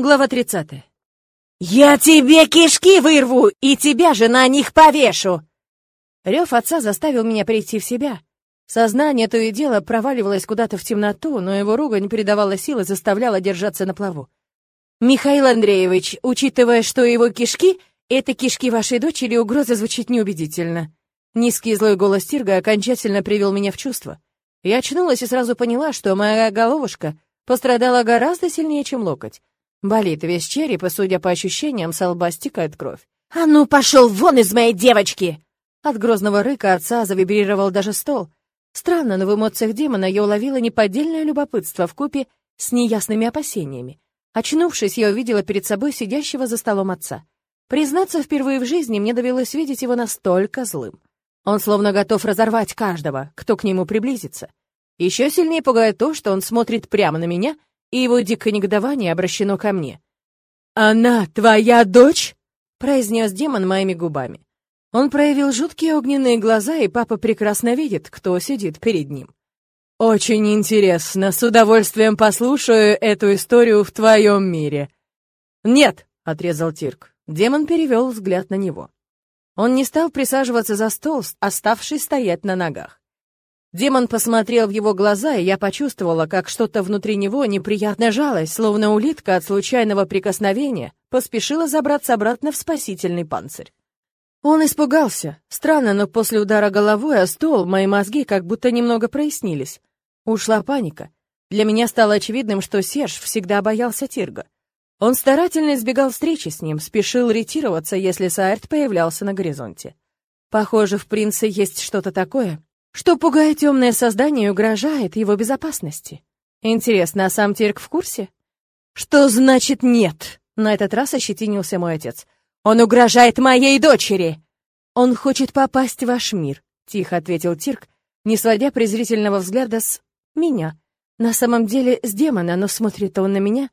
Глава 30. «Я тебе кишки вырву и тебя же на них повешу!» Рев отца заставил меня прийти в себя. Сознание то и дело проваливалось куда-то в темноту, но его ругань передавала силы, заставляла держаться на плаву. «Михаил Андреевич, учитывая, что его кишки — это кишки вашей дочери, угроза звучит неубедительно». Низкий злой голос Тирга окончательно привел меня в чувство. Я очнулась и сразу поняла, что моя головушка пострадала гораздо сильнее, чем локоть. Болит весь череп, и, судя по ощущениям, с лба стекает кровь. «А ну, пошел вон из моей девочки!» От грозного рыка отца завибрировал даже стол. Странно, но в эмоциях демона я уловила неподдельное любопытство в купе с неясными опасениями. Очнувшись, я увидела перед собой сидящего за столом отца. Признаться, впервые в жизни мне довелось видеть его настолько злым. Он словно готов разорвать каждого, кто к нему приблизится. Еще сильнее пугает то, что он смотрит прямо на меня — и его дикое негодование обращено ко мне. «Она твоя дочь?» — произнес демон моими губами. Он проявил жуткие огненные глаза, и папа прекрасно видит, кто сидит перед ним. «Очень интересно, с удовольствием послушаю эту историю в твоем мире». «Нет», — отрезал Тирк. Демон перевел взгляд на него. Он не стал присаживаться за стол, оставшись стоять на ногах. Демон посмотрел в его глаза, и я почувствовала, как что-то внутри него неприятно жалось, словно улитка от случайного прикосновения поспешила забраться обратно в спасительный панцирь. Он испугался. Странно, но после удара головой о стол мои мозги как будто немного прояснились. Ушла паника. Для меня стало очевидным, что Серж всегда боялся Тирга. Он старательно избегал встречи с ним, спешил ретироваться, если Саэрт появлялся на горизонте. Похоже, в принце есть что-то такое, что пугает темное создание и угрожает его безопасности. Интересно, а сам Тирк в курсе? Что значит нет? На этот раз ощетинился мой отец. Он угрожает моей дочери. Он хочет попасть в ваш мир, тихо ответил Тирк, не сводя презрительного взгляда с меня. На самом деле с демона, но смотрит он на меня.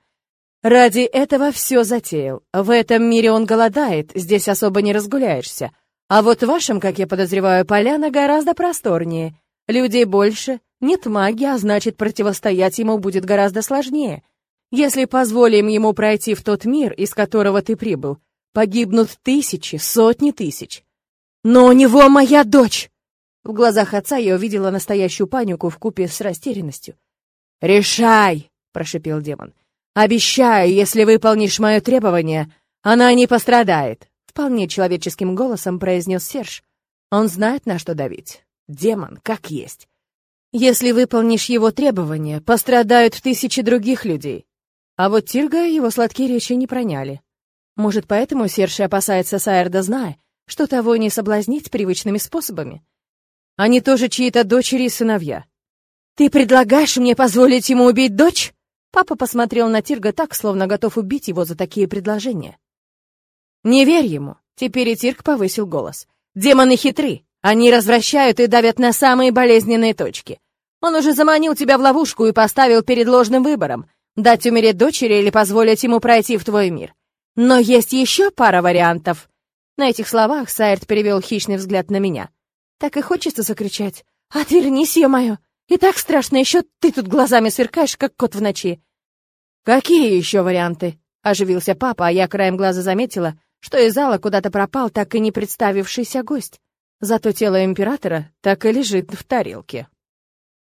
Ради этого все затеял. В этом мире он голодает, здесь особо не разгуляешься. А вот в вашем, как я подозреваю, поляна гораздо просторнее. Людей больше, нет магии, а значит, противостоять ему будет гораздо сложнее. Если позволим ему пройти в тот мир, из которого ты прибыл, погибнут тысячи, сотни тысяч. Но у него моя дочь! В глазах отца я увидела настоящую панику в купе с растерянностью. «Решай!» — прошипел демон. «Обещаю, если выполнишь мое требование, она не пострадает вполне человеческим голосом произнес Серж. Он знает, на что давить. Демон, как есть. Если выполнишь его требования, пострадают тысячи других людей. А вот Тирга его сладкие речи не проняли. Может, поэтому Серж опасается Сайерда, зная, что того не соблазнить привычными способами. Они тоже чьи-то дочери и сыновья. «Ты предлагаешь мне позволить ему убить дочь?» Папа посмотрел на Тирга так, словно готов убить его за такие предложения. «Не верь ему!» Теперь и Тирк повысил голос. «Демоны хитры. Они развращают и давят на самые болезненные точки. Он уже заманил тебя в ловушку и поставил перед ложным выбором — дать умереть дочери или позволить ему пройти в твой мир. Но есть еще пара вариантов». На этих словах Сайрт перевел хищный взгляд на меня. Так и хочется закричать. «Отвернись, ё-моё! И так страшно, еще ты тут глазами сверкаешь, как кот в ночи!» «Какие еще варианты?» — оживился папа, а я краем глаза заметила, что из зала куда-то пропал так и не представившийся гость. Зато тело императора так и лежит в тарелке.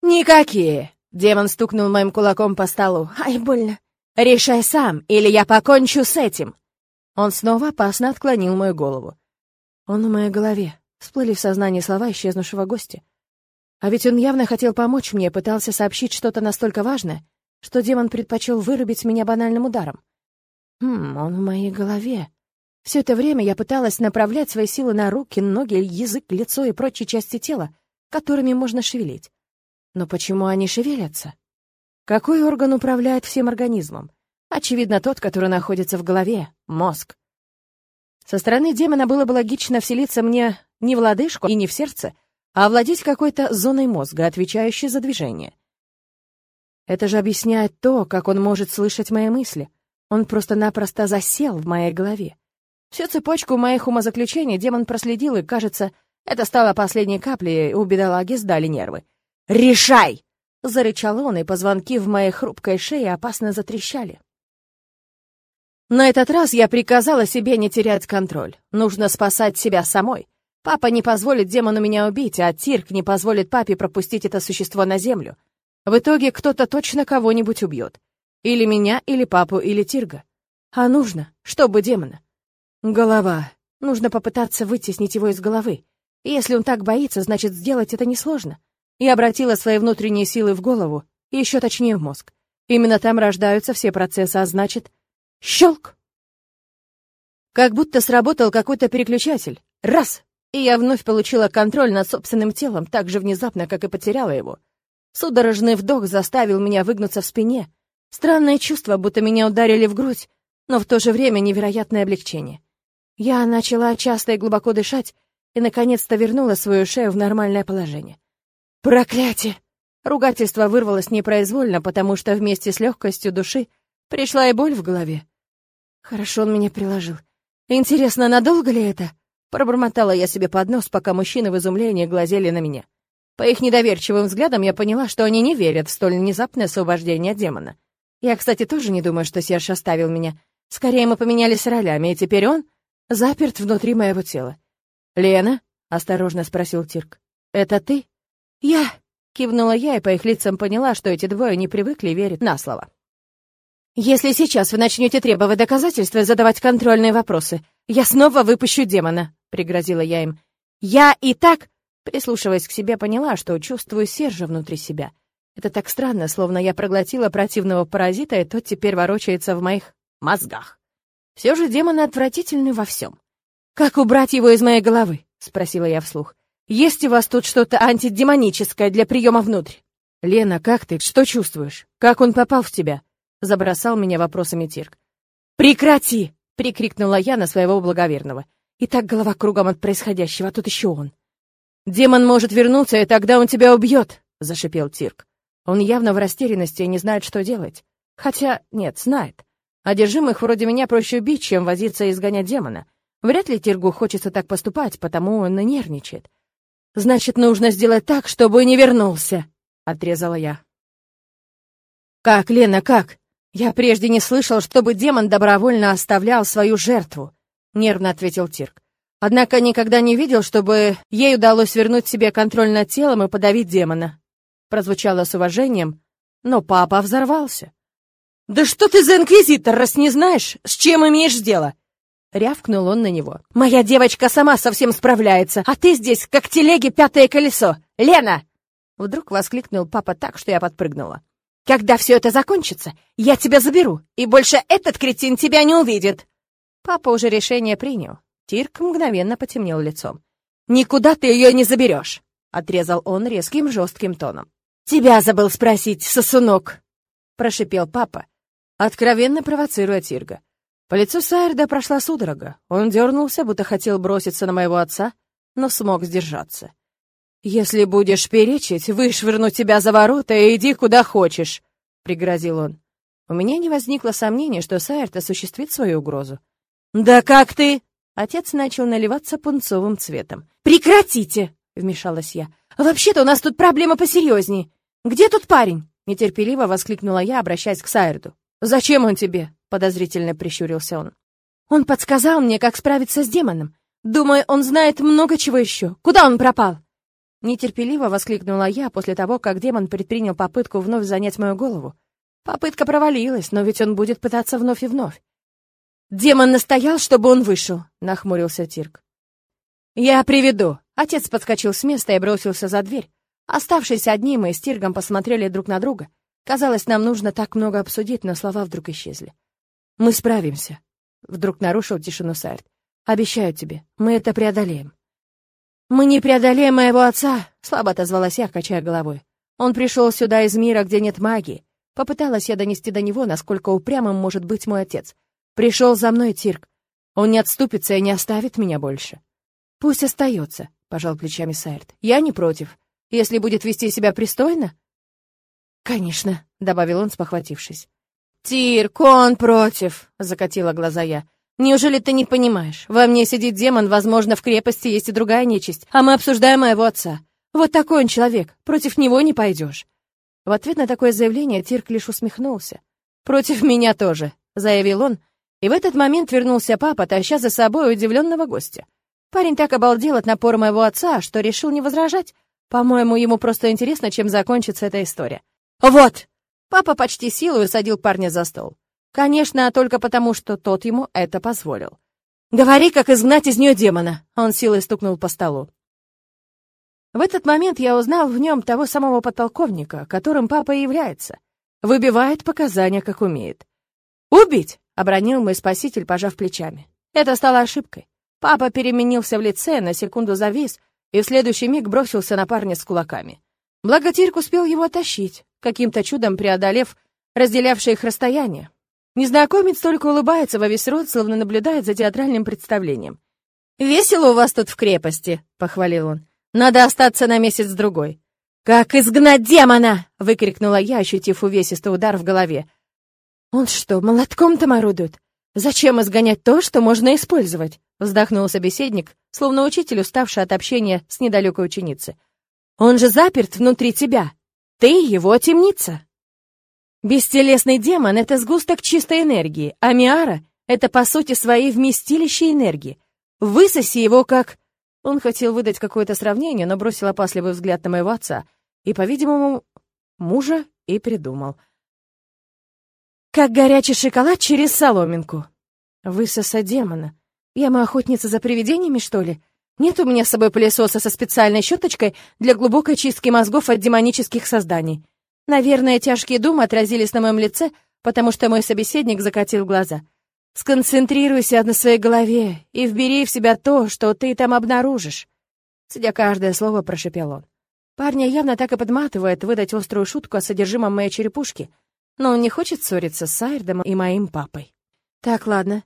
«Никакие!» — демон стукнул моим кулаком по столу. «Ай, больно! Решай сам, или я покончу с этим!» Он снова опасно отклонил мою голову. Он в моей голове. Всплыли в сознании слова исчезнувшего гостя. А ведь он явно хотел помочь мне, пытался сообщить что-то настолько важное, что демон предпочел вырубить меня банальным ударом. Хм, он в моей голове. Все это время я пыталась направлять свои силы на руки, ноги, язык, лицо и прочие части тела, которыми можно шевелить. Но почему они шевелятся? Какой орган управляет всем организмом? Очевидно, тот, который находится в голове — мозг. Со стороны демона было бы логично вселиться мне не в лодыжку и не в сердце, а овладеть какой-то зоной мозга, отвечающей за движение. Это же объясняет то, как он может слышать мои мысли. Он просто-напросто засел в моей голове. Всю цепочку моих умозаключений демон проследил, и, кажется, это стало последней каплей, у бедолаги сдали нервы. «Решай!» — зарычал он, и позвонки в моей хрупкой шее опасно затрещали. На этот раз я приказала себе не терять контроль. Нужно спасать себя самой. Папа не позволит демону меня убить, а Тирк не позволит папе пропустить это существо на землю. В итоге кто-то точно кого-нибудь убьет. Или меня, или папу, или Тирга. А нужно, чтобы демона. Голова. Нужно попытаться вытеснить его из головы. Если он так боится, значит, сделать это несложно. Я обратила свои внутренние силы в голову, еще точнее в мозг. Именно там рождаются все процессы, а значит... Щелк! Как будто сработал какой-то переключатель. Раз! И я вновь получила контроль над собственным телом так же внезапно, как и потеряла его. Судорожный вдох заставил меня выгнуться в спине. Странное чувство, будто меня ударили в грудь, но в то же время невероятное облегчение. Я начала часто и глубоко дышать и, наконец-то, вернула свою шею в нормальное положение. «Проклятие!» Ругательство вырвалось непроизвольно, потому что вместе с легкостью души пришла и боль в голове. Хорошо он меня приложил. Интересно, надолго ли это? Пробормотала я себе под нос, пока мужчины в изумлении глазели на меня. По их недоверчивым взглядам я поняла, что они не верят в столь внезапное освобождение демона. Я, кстати, тоже не думаю, что Серж оставил меня. Скорее, мы поменялись ролями, и теперь он заперт внутри моего тела. «Лена?» — осторожно спросил Тирк. «Это ты?» «Я!» — кивнула я, и по их лицам поняла, что эти двое не привыкли верить на слово. Если сейчас вы начнете требовать доказательства и задавать контрольные вопросы, я снова выпущу демона, пригрозила я им. Я и так, прислушиваясь к себе, поняла, что чувствую Сержа внутри себя. Это так странно, словно я проглотила противного паразита, и тот теперь ворочается в моих мозгах. Все же демоны отвратительны во всем. Как убрать его из моей головы? спросила я вслух. Есть у вас тут что-то антидемоническое для приема внутрь? Лена, как ты? Что чувствуешь? Как он попал в тебя? Забросал меня вопросами Тирк. «Прекрати!» — прикрикнула я на своего благоверного. И так голова кругом от происходящего, а тут еще он. «Демон может вернуться, и тогда он тебя убьет!» — зашипел Тирк. Он явно в растерянности и не знает, что делать. Хотя, нет, знает. Одержимых вроде меня проще убить, чем возиться и изгонять демона. Вряд ли Тиргу хочется так поступать, потому он и нервничает. «Значит, нужно сделать так, чтобы не вернулся», — отрезала я. «Как, Лена, как?» «Я прежде не слышал, чтобы демон добровольно оставлял свою жертву», — нервно ответил Тирк. «Однако никогда не видел, чтобы ей удалось вернуть себе контроль над телом и подавить демона». Прозвучало с уважением, но папа взорвался. «Да что ты за инквизитор, раз не знаешь, с чем имеешь дело?» Рявкнул он на него. «Моя девочка сама совсем справляется, а ты здесь, как телеги пятое колесо! Лена!» Вдруг воскликнул папа так, что я подпрыгнула. Когда все это закончится, я тебя заберу, и больше этот кретин тебя не увидит. Папа уже решение принял. Тирк мгновенно потемнел лицом. «Никуда ты ее не заберешь!» — отрезал он резким жестким тоном. «Тебя забыл спросить, сосунок!» — прошипел папа, откровенно провоцируя Тирга. По лицу Сайерда прошла судорога. Он дернулся, будто хотел броситься на моего отца, но смог сдержаться. «Если будешь перечить, вышвырну тебя за ворота и иди куда хочешь», — пригрозил он. У меня не возникло сомнения, что Сайерт осуществит свою угрозу. «Да как ты?» Отец начал наливаться пунцовым цветом. «Прекратите!» — вмешалась я. «Вообще-то у нас тут проблема посерьезнее. Где тут парень?» Нетерпеливо воскликнула я, обращаясь к Сайерду. «Зачем он тебе?» — подозрительно прищурился он. «Он подсказал мне, как справиться с демоном. Думаю, он знает много чего еще. Куда он пропал?» Нетерпеливо воскликнула я после того, как демон предпринял попытку вновь занять мою голову. Попытка провалилась, но ведь он будет пытаться вновь и вновь. «Демон настоял, чтобы он вышел», — нахмурился Тирк. «Я приведу». Отец подскочил с места и бросился за дверь. Оставшись одним, мы с Тиргом посмотрели друг на друга. Казалось, нам нужно так много обсудить, но слова вдруг исчезли. «Мы справимся», — вдруг нарушил тишину Сайрт. «Обещаю тебе, мы это преодолеем». «Мы не преодолеем моего отца», — слабо отозвалась я, качая головой. «Он пришел сюда из мира, где нет магии. Попыталась я донести до него, насколько упрямым может быть мой отец. Пришел за мной Тирк. Он не отступится и не оставит меня больше». «Пусть остается», — пожал плечами Сайрт. «Я не против. Если будет вести себя пристойно...» «Конечно», — добавил он, спохватившись. «Тирк, он против», — закатила глаза я. Неужели ты не понимаешь? Во мне сидит демон, возможно, в крепости есть и другая нечисть, а мы обсуждаем моего отца. Вот такой он человек, против него не пойдешь. В ответ на такое заявление Тирк лишь усмехнулся. «Против меня тоже», — заявил он, И в этот момент вернулся папа, таща за собой удивленного гостя. Парень так обалдел от напора моего отца, что решил не возражать. По-моему, ему просто интересно, чем закончится эта история. «Вот!» Папа почти силой усадил парня за стол. Конечно, только потому, что тот ему это позволил. «Говори, как изгнать из нее демона!» Он силой стукнул по столу. В этот момент я узнал в нем того самого подполковника, которым папа и является. Выбивает показания, как умеет. «Убить!» — обронил мой спаситель, пожав плечами. Это стало ошибкой. Папа переменился в лице, на секунду завис и в следующий миг бросился на парня с кулаками. Благо Тирк успел его оттащить, каким-то чудом преодолев разделявшее их расстояние. Незнакомец только улыбается во весь рот, словно наблюдает за театральным представлением. «Весело у вас тут в крепости», — похвалил он. Надо остаться на месяц-другой. «Как изгнать демона!» — выкрикнула я, ощутив увесистый удар в голове. «Он что, молотком-то орудует? Зачем изгонять то, что можно использовать?» — вздохнул собеседник, словно учитель, уставший от общения с недалекой ученицей. «Он же заперт внутри тебя. Ты его темница». Бестелесный демон — это сгусток чистой энергии, а Миара — это, по сути, своей вместилище энергии. Высоси его как... Он хотел выдать какое-то сравнение, но бросил опасливый взгляд на моего отца и, по-видимому, мужа и придумал. «Как горячий шоколад через соломинку. Высоса демона. Я мы охотница за привидениями, что ли? Нет у меня с собой пылесоса со специальной щеточкой для глубокой чистки мозгов от демонических созданий. Наверное, тяжкие думы отразились на моем лице, потому что мой собеседник закатил глаза. Сконцентрируйся на своей голове и вбери в себя то, что ты там обнаружишь. Сидя каждое слово, прошепел он. Парня явно так и подматывает выдать острую шутку о содержимом моей черепушки, но он не хочет ссориться с Сайрдом и моим папой. Так, ладно.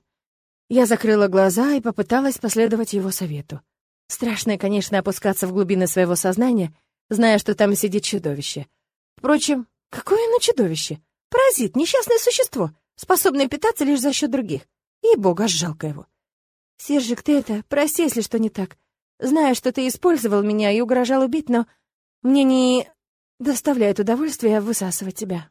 Я закрыла глаза и попыталась последовать его совету. Страшно, конечно, опускаться в глубины своего сознания, зная, что там сидит чудовище. Впрочем, какое оно чудовище? Паразит, несчастное существо — способный питаться лишь за счет других. И бога, жалко его. Сержик, ты это, прости, если что не так. Знаю, что ты использовал меня и угрожал убить, но мне не доставляет удовольствия высасывать тебя.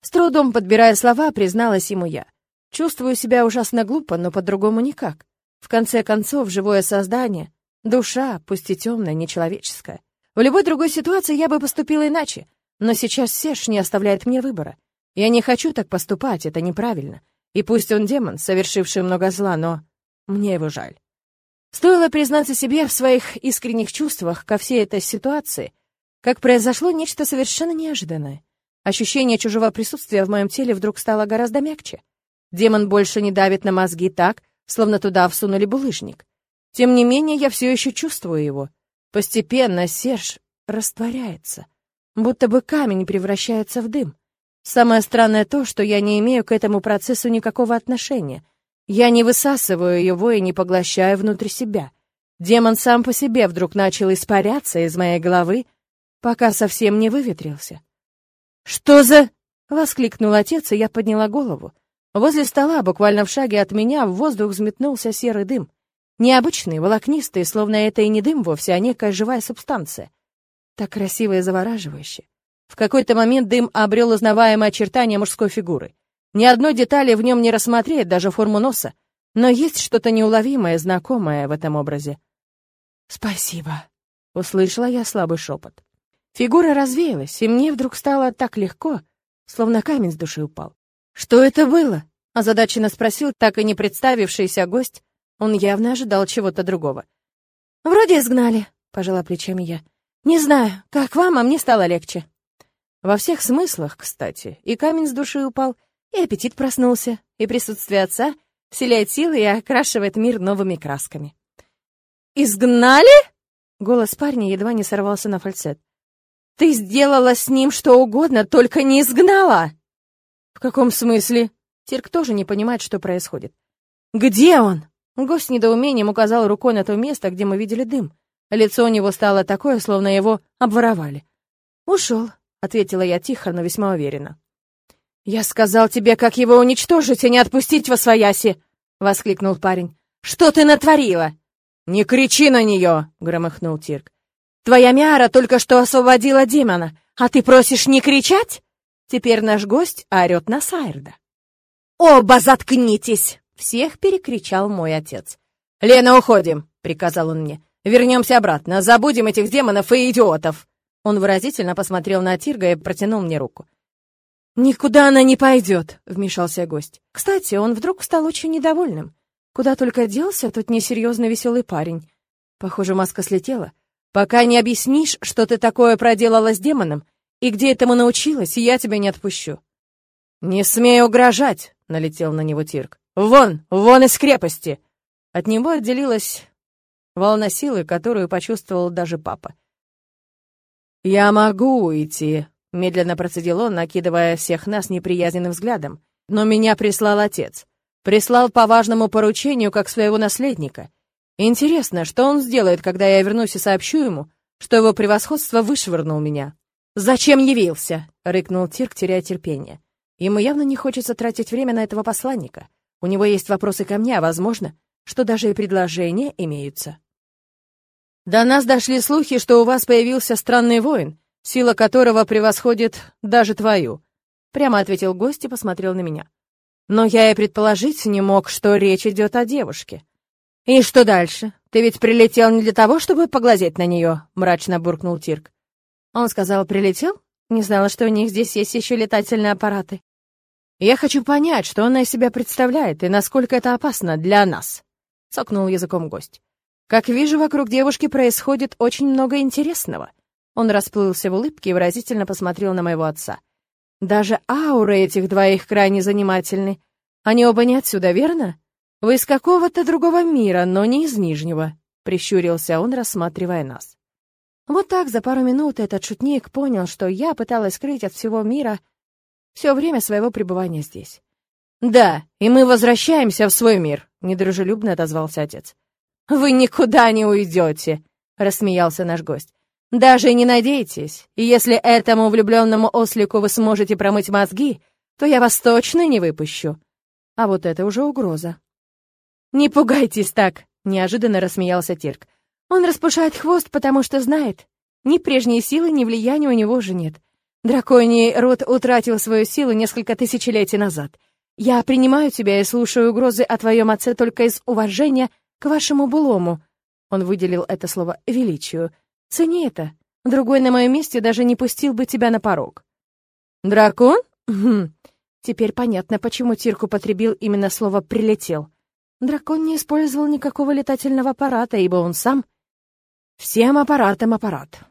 С трудом подбирая слова, призналась ему я. Чувствую себя ужасно глупо, но по-другому никак. В конце концов, живое создание, душа, пусть и темная, нечеловеческая. В любой другой ситуации я бы поступила иначе, но сейчас Серж не оставляет мне выбора. Я не хочу так поступать, это неправильно. И пусть он демон, совершивший много зла, но мне его жаль. Стоило признаться себе в своих искренних чувствах ко всей этой ситуации, как произошло нечто совершенно неожиданное. Ощущение чужого присутствия в моем теле вдруг стало гораздо мягче. Демон больше не давит на мозги так, словно туда всунули булыжник. Тем не менее, я все еще чувствую его. Постепенно Серж растворяется, будто бы камень превращается в дым. Самое странное то, что я не имею к этому процессу никакого отношения. Я не высасываю его и не поглощаю внутрь себя. Демон сам по себе вдруг начал испаряться из моей головы, пока совсем не выветрился. «Что за...» — воскликнул отец, и я подняла голову. Возле стола, буквально в шаге от меня, в воздух взметнулся серый дым. Необычный, волокнистый, словно это и не дым вовсе, а некая живая субстанция. Так красиво и завораживающе. В какой-то момент дым обрел узнаваемое очертание мужской фигуры. Ни одной детали в нем не рассмотреть, даже форму носа, но есть что-то неуловимое, знакомое в этом образе. «Спасибо», — услышала я слабый шепот. Фигура развеялась, и мне вдруг стало так легко, словно камень с души упал. «Что это было?» — озадаченно спросил так и не представившийся гость. Он явно ожидал чего-то другого. «Вроде изгнали», — пожала плечами я. «Не знаю, как вам, а мне стало легче». Во всех смыслах, кстати, и камень с души упал, и аппетит проснулся, и присутствие отца вселяет силы и окрашивает мир новыми красками. «Изгнали?» — голос парня едва не сорвался на фальцет. «Ты сделала с ним что угодно, только не изгнала!» «В каком смысле?» Тирк тоже не понимает, что происходит. «Где он?» Гость с недоумением указал рукой на то место, где мы видели дым. Лицо у него стало такое, словно его обворовали. «Ушел», — ответила я тихо, но весьма уверенно. «Я сказал тебе, как его уничтожить и не отпустить во свояси!» — воскликнул парень. «Что ты натворила?» «Не кричи на нее!» — громыхнул Тирк. «Твоя Миара только что освободила демона, а ты просишь не кричать?» Теперь наш гость орет на Сайрда. Оба заткнитесь!» — всех перекричал мой отец. «Лена, уходим!» — приказал он мне. «Вернемся обратно, забудем этих демонов и идиотов!» Он выразительно посмотрел на Тирга и протянул мне руку. «Никуда она не пойдет», — вмешался гость. Кстати, он вдруг стал очень недовольным. Куда только делся тот несерьезный веселый парень. Похоже, маска слетела. «Пока не объяснишь, что ты такое проделала с демоном, и где этому научилась, я тебя не отпущу». «Не смей угрожать!» — налетел на него Тирк. «Вон! Вон из крепости!» От него отделилась волна силы, которую почувствовал даже папа. «Я могу уйти», — медленно процедил он, накидывая всех нас неприязненным взглядом. «Но меня прислал отец. Прислал по важному поручению, как своего наследника. Интересно, что он сделает, когда я вернусь и сообщу ему, что его превосходство вышвырнул меня?» «Зачем явился?» — рыкнул Тирк, теряя терпение. Ему явно не хочется тратить время на этого посланника. У него есть вопросы ко мне, а, возможно, что даже и предложения имеются. До нас дошли слухи, что у вас появился странный воин, сила которого превосходит даже твою. Прямо ответил гость и посмотрел на меня. Но я и предположить не мог, что речь идет о девушке. «И что дальше? Ты ведь прилетел не для того, чтобы поглазеть на нее?» — мрачно буркнул Тирк. Он сказал, прилетел? Не знала, что у них здесь есть еще летательные аппараты. Я хочу понять, что она из себя представляет и насколько это опасно для нас. Цокнул языком гость. Как вижу, вокруг девушки происходит очень много интересного. Он расплылся в улыбке и выразительно посмотрел на моего отца. Даже ауры этих двоих крайне занимательны. Они оба не отсюда, верно? Вы из какого-то другого мира, но не из Нижнего, прищурился он, рассматривая нас. Вот так за пару минут этот шутник понял, что я пыталась скрыть от всего мира все время своего пребывания здесь. «Да, и мы возвращаемся в свой мир», — недружелюбно отозвался отец. «Вы никуда не уйдете», — рассмеялся наш гость. «Даже не надейтесь. И если этому влюбленному ослику вы сможете промыть мозги, то я вас точно не выпущу». А вот это уже угроза. «Не пугайтесь так», — неожиданно рассмеялся Тирк. «Он распушает хвост, потому что знает. Ни прежней силы, ни влияния у него уже нет. Драконий род утратил свою силу несколько тысячелетий назад. Я принимаю тебя и слушаю угрозы о твоем отце только из уважения к вашему былому. Он выделил это слово величию. Цени это. Другой на моем месте даже не пустил бы тебя на порог. Дракон? Хм. Теперь понятно, почему Тирк употребил именно слово «прилетел». Дракон не использовал никакого летательного аппарата, ибо он сам... Всем аппаратам аппарат.